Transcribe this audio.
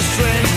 strange